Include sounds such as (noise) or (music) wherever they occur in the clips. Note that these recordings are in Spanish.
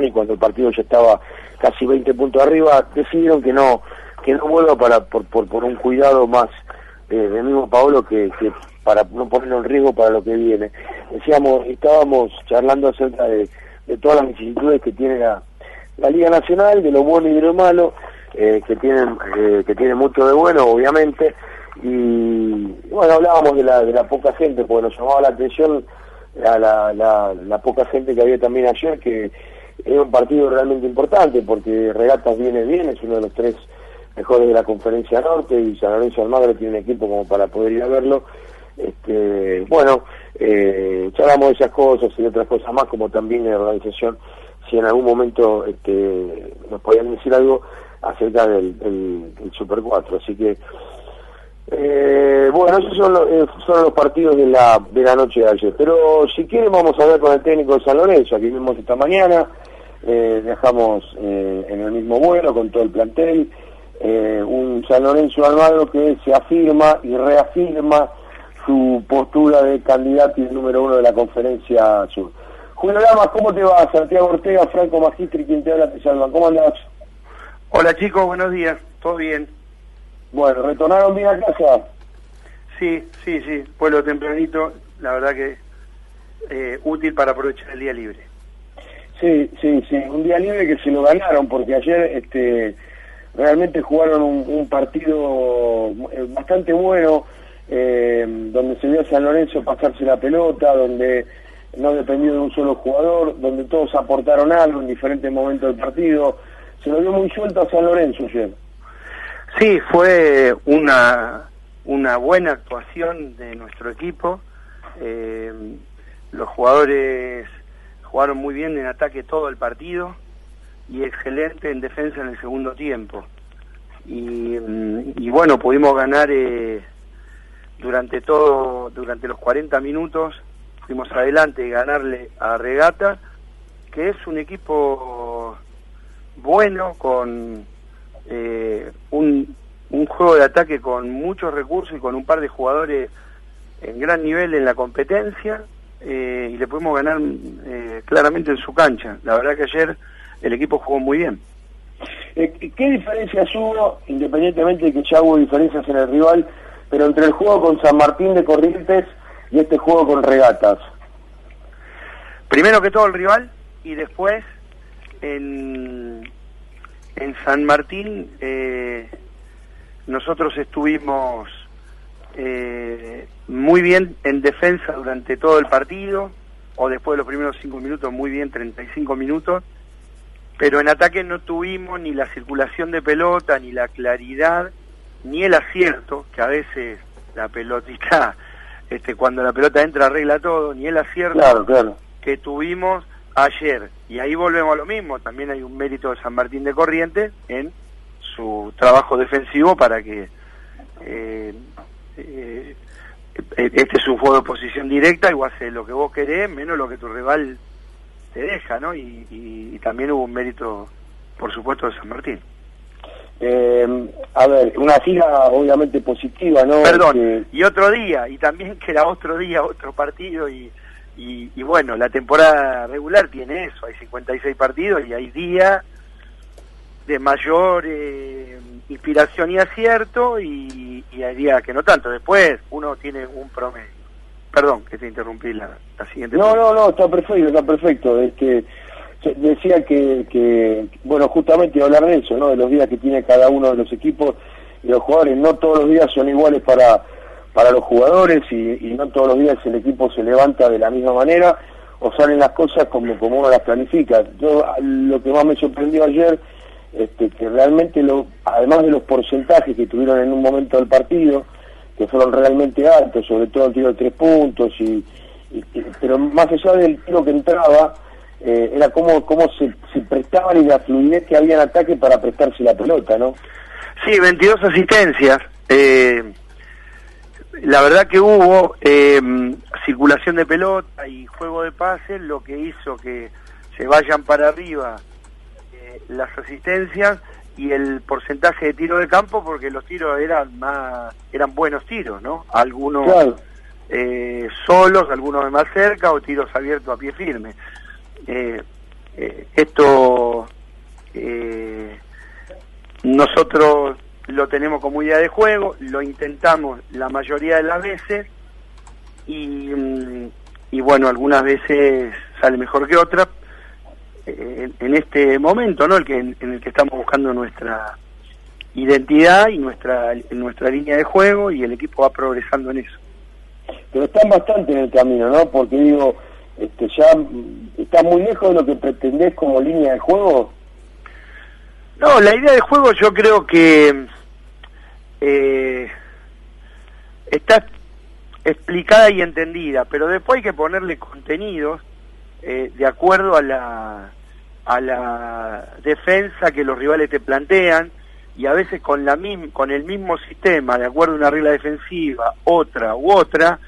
y cuando el partido ya estaba casi 20 puntos arriba, decidieron que no que no vuelva para por, por, por un cuidado más eh, del mismo Paolo que, para no ponerlo en riesgo para lo que viene. Decíamos, estábamos charlando acerca de, de todas las vicisitudes que tiene la, la Liga Nacional, de lo bueno y de lo malo, eh, que tienen eh, que tiene mucho de bueno, obviamente, y bueno, hablábamos de la, de la poca gente, porque nos llamaba la atención la, la, la poca gente que había también ayer, que es un partido realmente importante porque Regatas viene bien, es uno de los tres mejores de la conferencia norte y San Lorenzo Almagro tiene un equipo como para poder ir a verlo. Este, bueno, eh, charlamos de esas cosas y otras cosas más, como también en la organización, si en algún momento este, nos podían decir algo acerca del, del, del Super 4. Así que, eh, bueno, esos son los, eh, son los partidos de la, de la noche de ayer. Pero si quieren vamos a ver con el técnico de San Lorenzo, aquí vimos esta mañana eh, dejamos eh, en el mismo vuelo con todo el plantel, eh, un San Lorenzo Almagro que se afirma y reafirma su postura de candidato y número uno de la conferencia sur. Julio Lamas, ¿cómo te va? Santiago Ortega, Franco Magistri, quien te habla, te salva. ¿Cómo andás? Hola chicos, buenos días, ¿todo bien? Bueno, ¿retornaron bien a casa? Sí, sí, sí, vuelo tempranito, la verdad que eh, útil para aprovechar el día libre. Sí, sí, sí, un día libre que se lo ganaron porque ayer este, realmente jugaron un, partido bastante bueno eh, donde se vio a San Lorenzo pasarse la pelota, donde no dependió de un solo jugador, donde todos aportaron algo en diferentes momentos del partido. Se lo vio muy suelto a San Lorenzo ayer. Sí, fue una, una buena actuación de nuestro equipo. Eh, los jugadores jugaron muy bien en ataque todo el partido y excelente en defensa en el segundo tiempo. Y, y bueno, pudimos ganar eh, durante todo, durante los 40 minutos, fuimos adelante y ganarle a Regata, que es un equipo bueno, con eh, un juego de ataque con muchos recursos y con un par de jugadores en gran nivel en la competencia eh, y le pudimos ganar eh, claramente en su cancha. La verdad que ayer el equipo jugó muy bien. Eh, ¿Qué diferencias hubo, independientemente de que ya hubo diferencias en el rival, pero entre el juego con San Martín de Corrientes y este juego con Regatas? Primero que todo el rival y después en, en San Martín eh, nosotros estuvimos eh, muy bien en defensa durante todo el partido, o después de los primeros cinco minutos, muy bien 35 minutos, pero en ataque no tuvimos ni la circulación de pelota, ni la claridad, ni el acierto, que a veces la pelotita, (laughs) este, cuando la pelota entra arregla todo, ni el acierto claro, claro. que tuvimos ayer. Y ahí volvemos a lo mismo, también hay un mérito de San Martín de Corrientes en su trabajo defensivo para que eh, eh, este es un juego de posición directa y vos haces lo que vos querés menos lo que tu rival te deja, ¿no? Y, y, y también hubo un mérito, por supuesto, de San Martín. Eh, a ver, una fila obviamente positiva, ¿no? Perdón, que... y otro día, y también (laughs) que era otro día, otro partido, y, y, y, bueno, la temporada regular tiene eso, hay 56 partidos y hay días de mayor eh, inspiración y acierto y, y hay días que no tanto. Después uno tiene un promedio. Perdón, que te interrumpí la, la siguiente. No, no, no, está perfecto, está perfecto. Este, decía que, que, bueno, justamente hablar de eso, ¿no? De los días que tiene cada uno de los equipos y los jugadores. No todos los días son iguales para, para los jugadores y, y no todos los días el equipo se levanta de la misma manera o salen las cosas como, como uno las planifica. Yo, lo que más me sorprendió ayer este, que realmente lo, además de los porcentajes que tuvieron en un momento del partido, que fueron realmente altos, sobre todo el tiro de tres puntos, y, pero más allá del tiro que entraba, eh, era como se, se, prestaban y la fluidez que había en ataque para prestarse la pelota, ¿no? Sí, 22 asistencias. Eh, la verdad que hubo eh, circulación de pelota y juego de pases, lo que hizo que se vayan para arriba las asistencias y el porcentaje de tiro de campo porque los tiros eran más eran buenos tiros no algunos claro. eh, solos algunos de más cerca o tiros abiertos a pie firme eh, eh, esto eh, nosotros lo tenemos como idea de juego, lo intentamos la mayoría de las veces y, mm, y bueno, algunas veces sale mejor que otras eh, en, este momento, ¿no? El que, en, el que estamos buscando nuestra identidad y nuestra nuestra línea de juego y el equipo va progresando en eso. Pero están bastante en el camino, ¿no? Porque digo, este, ya está muy lejos de lo que pretendés como línea de juego. No, la idea de juego yo creo que eh, está explicada y entendida, pero después hay que ponerle contenidos eh, de acuerdo a la, a la defensa que los rivales te plantean y a veces con, la con el mismo sistema, de acuerdo a una regla defensiva, otra u otra,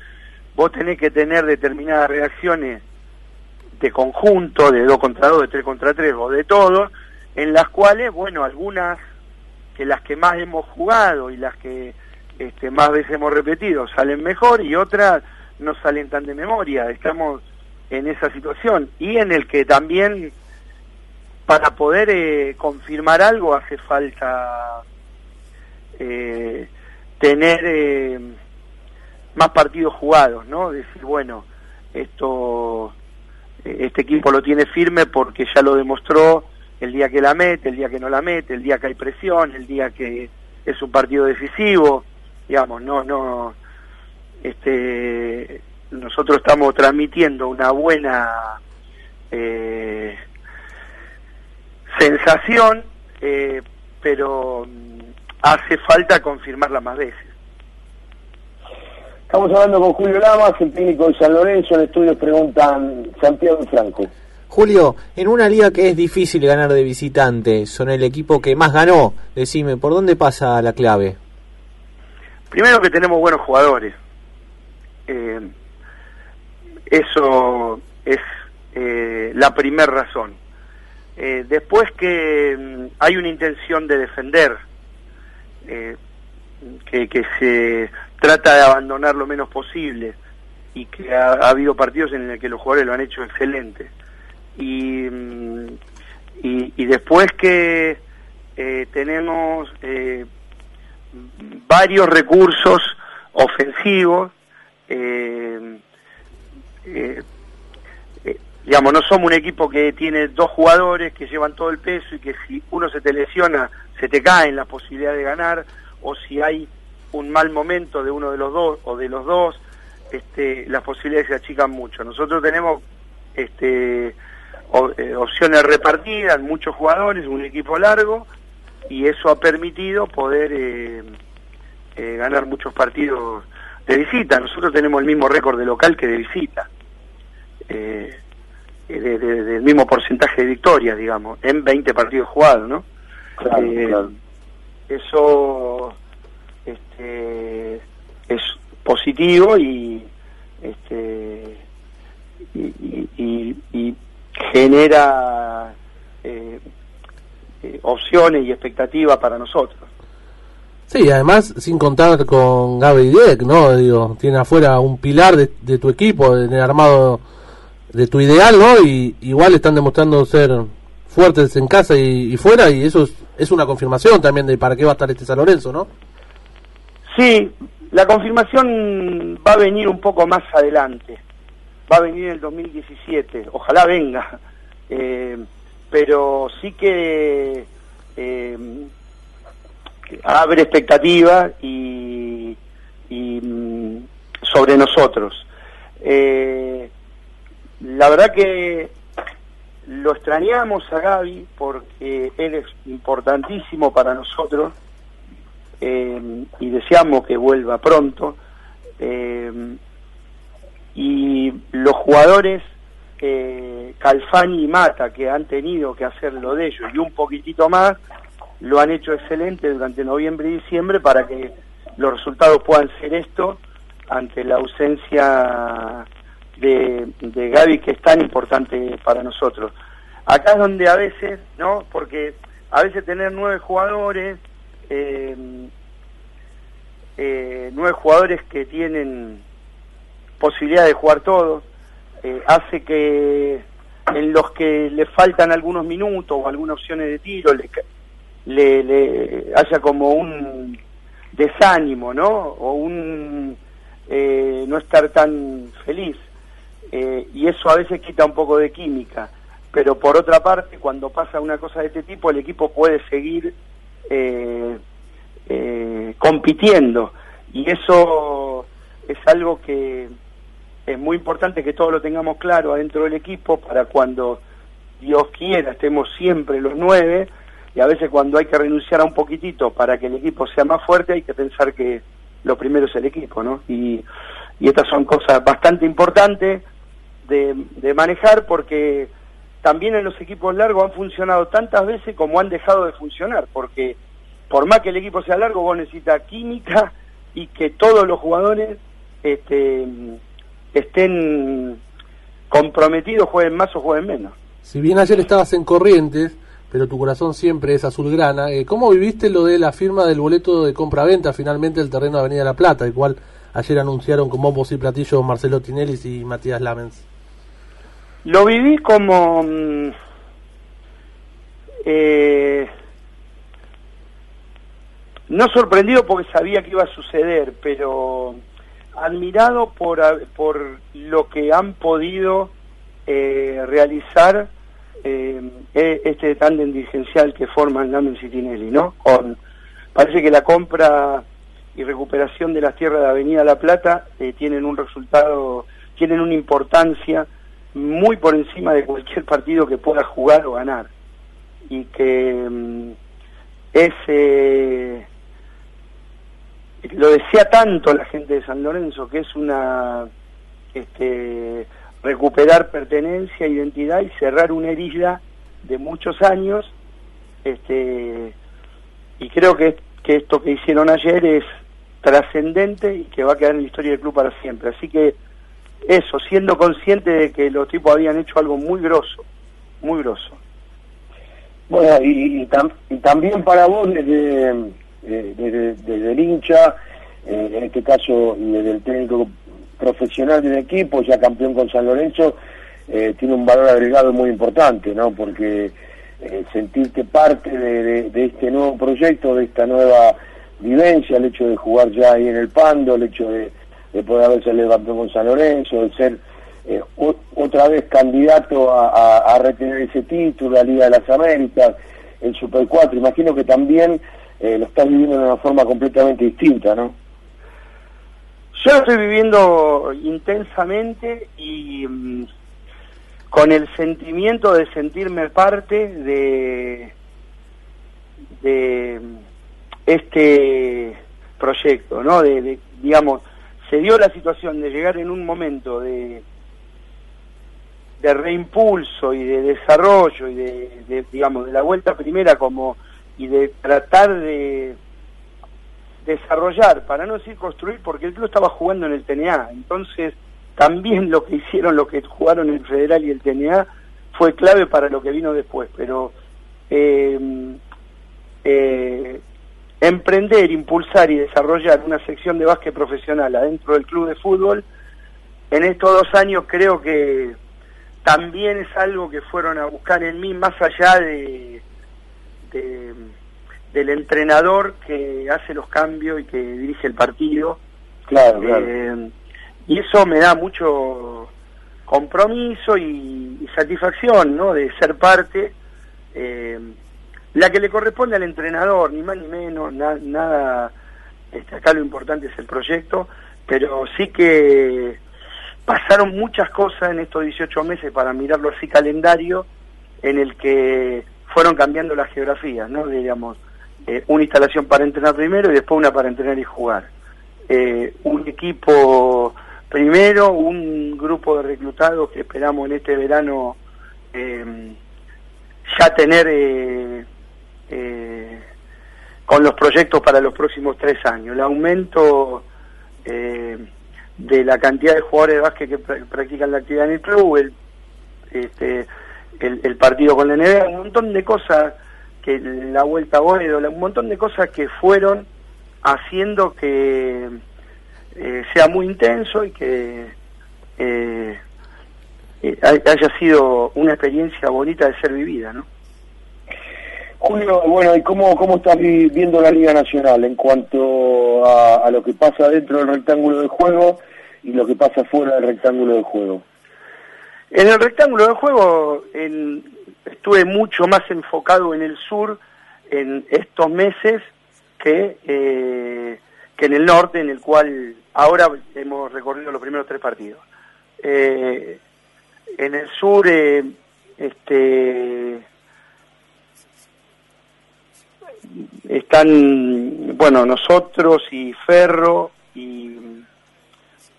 vos tenés que tener determinadas reacciones de conjunto, de dos contra dos, de tres contra tres o de todo, en las cuales, bueno, algunas que las que más hemos jugado y las que este, más veces hemos repetido salen mejor y otras no salen tan de memoria. Estamos en esa situación y en el que también para poder eh, confirmar algo hace falta eh, tener eh, más partidos jugados, ¿no? Decir, bueno, esto este equipo lo tiene firme porque ya lo demostró el día que la mete, el día que no la mete, el día que hay presión, el día que es un partido decisivo, digamos, no, no, este, nosotros estamos transmitiendo una buena eh, sensación, eh, pero mm, hace falta confirmarla más veces. Estamos hablando con Julio Lamas, el técnico de San Lorenzo, en estudios preguntan Santiago y Franco. Julio, en una liga que es difícil ganar de visitante, son el equipo que más ganó, decime, ¿por dónde pasa la clave? Primero que tenemos buenos jugadores. Eh, eso es eh, la primera razón. Eh, después que mm, hay una intención de defender, que, que se trata de abandonar lo menos posible y que ha, ha habido partidos en los que los jugadores lo han hecho excelente y, y, después que eh, tenemos eh, varios recursos ofensivos, eh, digamos, no somos un equipo que tiene dos jugadores que llevan todo el peso y que si uno se te lesiona, se te cae en la posibilidad de ganar, o si hay un mal momento de uno de los dos o de los dos, este, las posibilidades se achican mucho. Nosotros tenemos este, eh, opciones repartidas, muchos jugadores, un equipo largo, y eso ha permitido poder eh, eh, ganar muchos partidos de visita. Nosotros tenemos el mismo récord de local que de visita, del mismo porcentaje de victorias, digamos, en 20 partidos jugados, ¿no? Eso este, es positivo y este y, y genera eh, eh, opciones y expectativas para nosotros. Sí, además sin contar con Gaby Deck, ¿no? Digo, tiene afuera un pilar de, tu equipo, en el armado de tu ideal, ¿no? Y igual están demostrando ser fuertes en casa y, fuera y eso es, una confirmación también de para qué va a estar este San Lorenzo, ¿no? Sí, la confirmación va a venir un poco más adelante va a venir en el 2017, ojalá venga, (laughs) eh, pero sí que eh, abre expectativas y, mm, sobre nosotros. Eh, la verdad que lo extrañamos a Gaby porque él es importantísimo para nosotros y deseamos que vuelva pronto. Y los jugadores eh, Calfani y Mata que han tenido que hacer lo de ellos y un poquitito más lo han hecho excelente durante noviembre y diciembre para que los resultados puedan ser esto ante la ausencia de, de Gaby que es tan importante para nosotros. Acá es donde a veces, ¿no? Porque a veces tener nueve jugadores, eh, eh, nueve jugadores que tienen posibilidad de jugar todos, eh, hace que en los que le faltan algunos minutos o algunas opciones de tiro, le, le, haya como un desánimo, ¿no? O un eh, no estar tan feliz. Eh, y eso a veces quita un poco de química. Pero por otra parte, cuando pasa una cosa de este tipo, el equipo puede seguir eh, compitiendo. Y eso es algo que es muy importante que todos lo tengamos claro adentro del equipo para cuando Dios quiera estemos siempre los nueve y a veces cuando hay que renunciar a un poquitito para que el equipo sea más fuerte hay que pensar que lo primero es el equipo, ¿no? Y, y estas son cosas bastante importantes de, manejar porque también en los equipos largos han funcionado tantas veces como han dejado de funcionar, porque por más que el equipo sea largo, vos necesitas química y que todos los jugadores este, estén comprometidos, jueguen más o jueguen menos. Si bien ayer estabas en Corrientes, pero tu corazón siempre es azulgrana, eh, ¿cómo viviste lo de la firma del boleto de compra-venta finalmente del terreno de Avenida La Plata, el cual ayer anunciaron como voz y platillo Marcelo Tinelli y Matías Lamens? Lo viví como... Mm, eh, no sorprendido porque sabía que iba a suceder, pero admirado por, por lo que han podido eh, realizar eh, e, este tándem dirigencial que forman Lamen y Tinelli, ¿no? Con, parece que la compra y recuperación de las tierras de Avenida La Plata eh, tienen un resultado, tienen una importancia muy por encima de cualquier partido que pueda jugar o ganar. Y que mm, ese lo decía tanto la gente de San Lorenzo, que es una este, recuperar pertenencia, identidad y cerrar una herida de muchos años. Este, y creo que, que esto que hicieron ayer es trascendente y que va a quedar en la historia del club para siempre. Así que eso, siendo consciente de que los tipos habían hecho algo muy grosso, muy grosso. Bueno, y, y también para vos desde desde, desde, el hincha, eh, en este caso desde el técnico profesional del equipo, ya campeón con San Lorenzo, eh, tiene un valor agregado muy importante, ¿no? Porque eh, sentirte parte de, este nuevo proyecto, de esta nueva vivencia, el hecho de jugar ya ahí en el Pando, el hecho de, poder haber salido campeón con San Lorenzo, de ser otra vez candidato a, a, retener ese título, la Liga de las Américas, el Super 4, imagino que también eh, lo estás viviendo de una forma completamente distinta, ¿no? Yo estoy viviendo intensamente y mm, con el sentimiento de sentirme parte de, de este proyecto, ¿no? De, digamos, se dio la situación de llegar en un momento de de reimpulso y de desarrollo y de digamos de la vuelta primera como y de tratar de desarrollar, para no decir construir, porque el club estaba jugando en el TNA, entonces también lo que hicieron, lo que jugaron el Federal y el TNA fue clave para lo que vino después, pero eh, eh, emprender, impulsar y desarrollar una sección de básquet profesional adentro del club de fútbol, en estos dos años creo que también es algo que fueron a buscar en mí más allá de del entrenador que hace los cambios y que dirige el partido. Claro, eh, y eso me da mucho compromiso y, satisfacción, ¿no? De ser parte, eh, la que le corresponde al entrenador, ni más ni menos, nada, este, acá lo importante es el proyecto, pero sí que pasaron muchas cosas en estos 18 meses para mirarlo así calendario, en el que fueron cambiando las geografías, ¿no? Digamos, eh, una instalación para entrenar primero y después una para entrenar y jugar. Eh, un equipo primero, un grupo de reclutados que esperamos en este verano eh, ya tener con los proyectos para los próximos tres años. El aumento de la cantidad de jugadores de básquet que practican la actividad en el club, el, este, partido con la NBA, un montón de cosas que la vuelta a Boedo, un montón de cosas que fueron haciendo que eh, sea muy intenso y que eh, eh, haya sido una experiencia bonita de ser vivida, ¿no? Julio, bueno, ¿y cómo, cómo estás viendo la Liga Nacional en cuanto a, lo que pasa dentro del rectángulo de juego y lo que pasa fuera del rectángulo de juego? En el rectángulo de juego estuve mucho más enfocado en el sur en estos meses que, eh, que en el norte, en el cual ahora hemos recorrido los primeros tres partidos. Eh, en el sur, eh, este, están, bueno, nosotros y Ferro y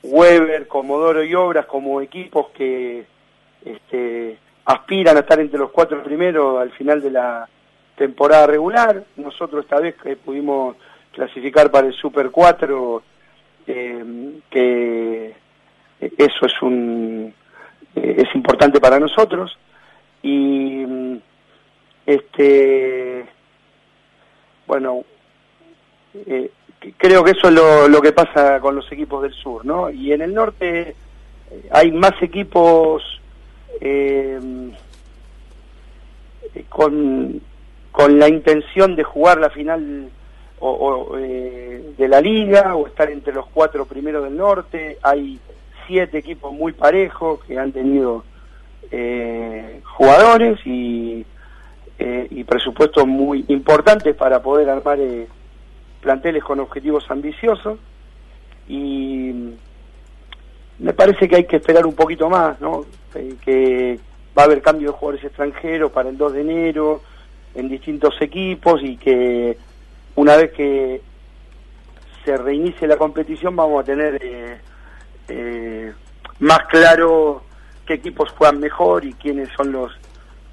Weber, Comodoro y Obras como equipos que este, aspiran a estar entre los cuatro primeros al final de la temporada regular. Nosotros esta vez que pudimos clasificar para el Super 4, eh, que eso es un eh, es importante para nosotros y este bueno eh, creo que eso es lo, que pasa con los equipos del sur no y en el norte hay más equipos con con la intención de jugar la final o, eh, de la liga o estar entre los cuatro primeros del norte. Hay siete equipos muy parejos que han tenido eh, jugadores y, eh, y presupuestos muy importantes para poder armar planteles con objetivos ambiciosos. Y me parece que hay que esperar un poquito más, ¿no? que va a haber cambio de jugadores extranjeros para el 2 de enero en distintos equipos y que una vez que se reinicie la competición vamos a tener eh, eh, más claro qué equipos juegan mejor y quiénes son los,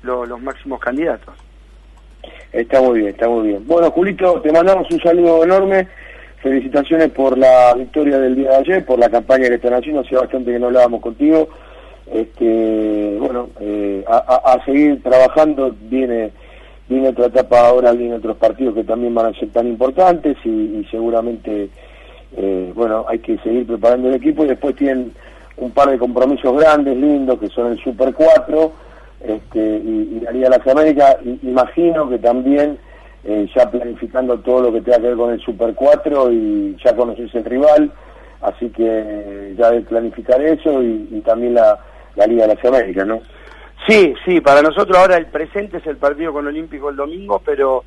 los, máximos candidatos. Está muy bien, está muy bien. Bueno, Julito, te mandamos un saludo enorme. Felicitaciones por la victoria del día de ayer, por la campaña de esta nación. Hacía bastante que no hablábamos contigo. Este, bueno, eh, a, a, seguir trabajando. Viene viene otra etapa ahora, viene otros partidos que también van a ser tan importantes y, seguramente, eh, bueno, hay que seguir preparando el equipo y después tienen un par de compromisos grandes, lindos, que son el Super 4 este, y, la Liga de las Américas. imagino que también eh, ya planificando todo lo que tenga que ver con el Super 4 y ya conoces el rival, así que ya de planificar eso y, también la, la Liga de las Américas, ¿no? Sí, sí, para nosotros ahora el presente es el partido con Olímpico el domingo, pero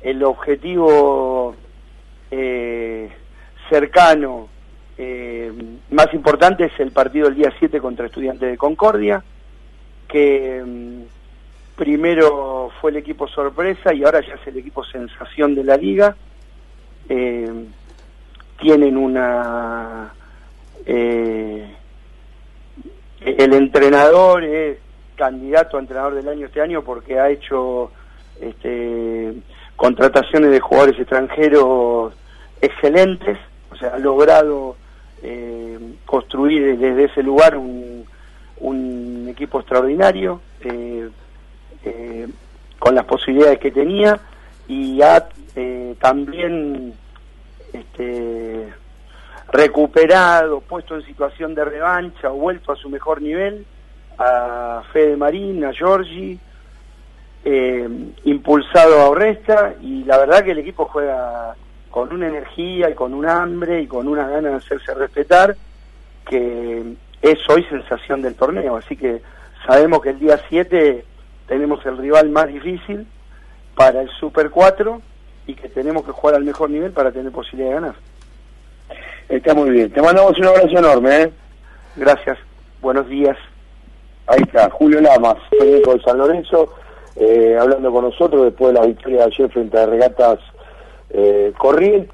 el objetivo eh, cercano, eh, más importante es el partido del día 7 contra Estudiantes de Concordia, que mm, primero fue el equipo sorpresa y ahora ya es el equipo sensación de la liga. Eh, tienen una... el entrenador es candidato a entrenador del año este año porque ha hecho este, contrataciones de jugadores extranjeros excelentes, o sea, ha logrado eh, construir desde ese lugar un equipo extraordinario eh, eh, con las posibilidades que tenía y ha también este, recuperado, puesto en situación de revancha o vuelto a su mejor nivel a Fede Marín, a Giorgi, eh, impulsado a Orresta y la verdad que el equipo juega con una energía y con un hambre y con una ganas de hacerse respetar que es hoy sensación del torneo. Así que sabemos que el día 7 tenemos el rival más difícil para el Super 4 y que tenemos que jugar al mejor nivel para tener posibilidad de ganar. Está muy bien. Te mandamos un abrazo enorme. ¿eh? Gracias. Buenos días. Ahí está, Julio Lamas, técnico de San Lorenzo, eh, hablando con nosotros después de la victoria de ayer frente a Regatas eh, Corrientes.